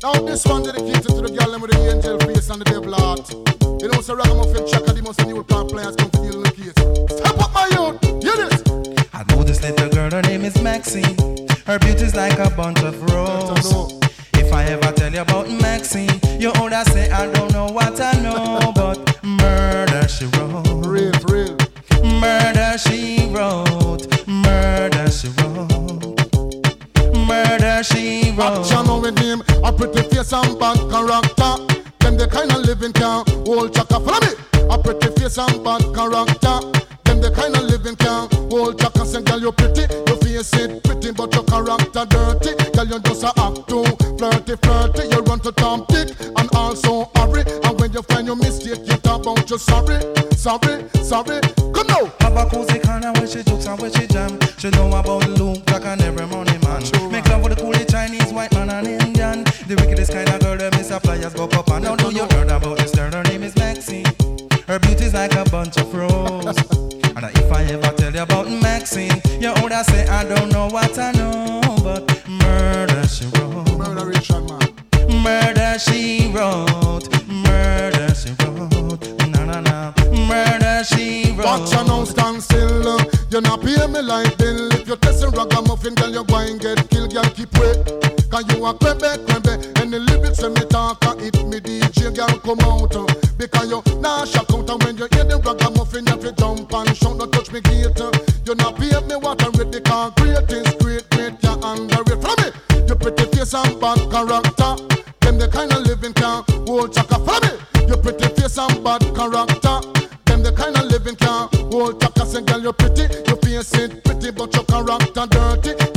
Now this one dedicated to the girl with the angel face and the devil heart. You know, so ragamuffin Chaka, the most new plan players come to deal in the case. Step up my youth, hear this. I know this little girl, her name is Maxine. Her beauty's like a bunch of roses. If I ever tell you about Maxine, you older say I don't know what I know, but murder she wrote. Real, real. Murder she wrote. Murder she wrote. Murder she wrote. Action with him, a pretty face and bad character. Them the kind of living can hold chaka. Follow me. A pretty face and bad character. Them the kind of living can hold chaka. Say, girl, you pretty, your face it pretty, but your character dirty. Girl, you just a act too flirty, flirty. You run to Tom Dick and also Harry. And when you find your mistake, you talk about you sorry, sorry, sorry. Come now. Have a cozy corner where she jokes and where she jam. She know about Luke, Jack and every money man. True, Chinese, white man and Indian. The wickedest kind of girl, them is a flyers go up and now do you heard about this girl? Her name is Maxine. Her beauty's like a bunch of roses. and if I ever tell you about Maxine, you older say I don't know what I know, but murder she wrote. Murderation, man. Murder she wrote. Murder she wrote. Na na na. Murder she wrote. Watch you now stand still. uh, You not pay me like bill. If you're testing ragamuffin, girl, you going get killed. You a crebe, crebe. And the lyrics when me talk, it me DJ, girl, come out. uh, Because you nah shock out. And when you hear the ragamuffin, you to jump and shout. Don't touch me gate. uh. You not pay me what I'm ready. Cause great is great, great, you under it. Follow me. You pretty face and bad character. Them the kind of living can hold chaka. Follow me. You pretty face and bad character. Them the kind of living can hold chaka. Say, girl, you pretty, you face it pretty, but your character dirty.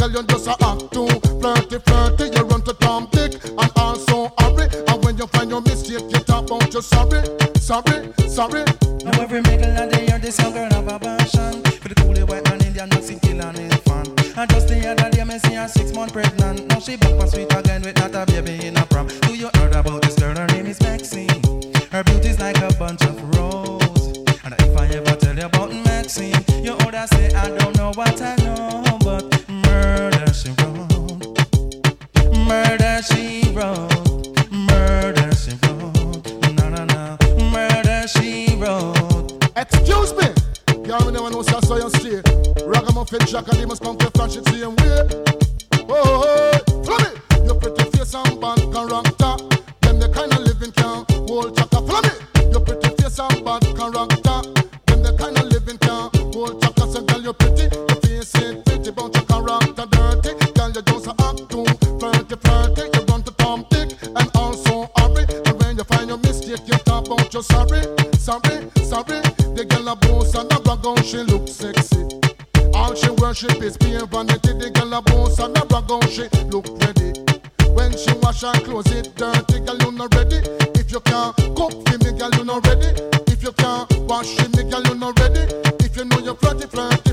Flirty, flirty. You run to Tom Dick and also Harry. And when you find your mistake, you talk about you sorry, sorry, sorry. Now every middle of the year, this young girl have a passion For the coolie white man Indian Mexican kill an infant And just the other day, me see her six month pregnant Now she back on sweet again with not a baby in a prom Do you heard about this girl? Her name is Maxine Her beauty's like a bunch of Excuse me. Girl, me never know so saw you stay. Ragamuffin Chaka, they must come to flash it same way. Oh. follow me. Your pretty face and bad character. Them the kind of living can hold chaka. Follow me. Your pretty face and bad character. Them the kind of living can hold chaka. So girl, you're pretty. Your face ain't pretty, but your mistake, you talk about your sorry, sorry, sorry. The girl a boss and a brag on, she look sexy. All she worship is pure vanity. The girl a boss and a brag on, she look ready. When she wash her clothes, it dirty, girl you not ready. If you can't cook for me, girl you not ready. If you can't wash me, girl you not ready. If you know you're flirty, flirty,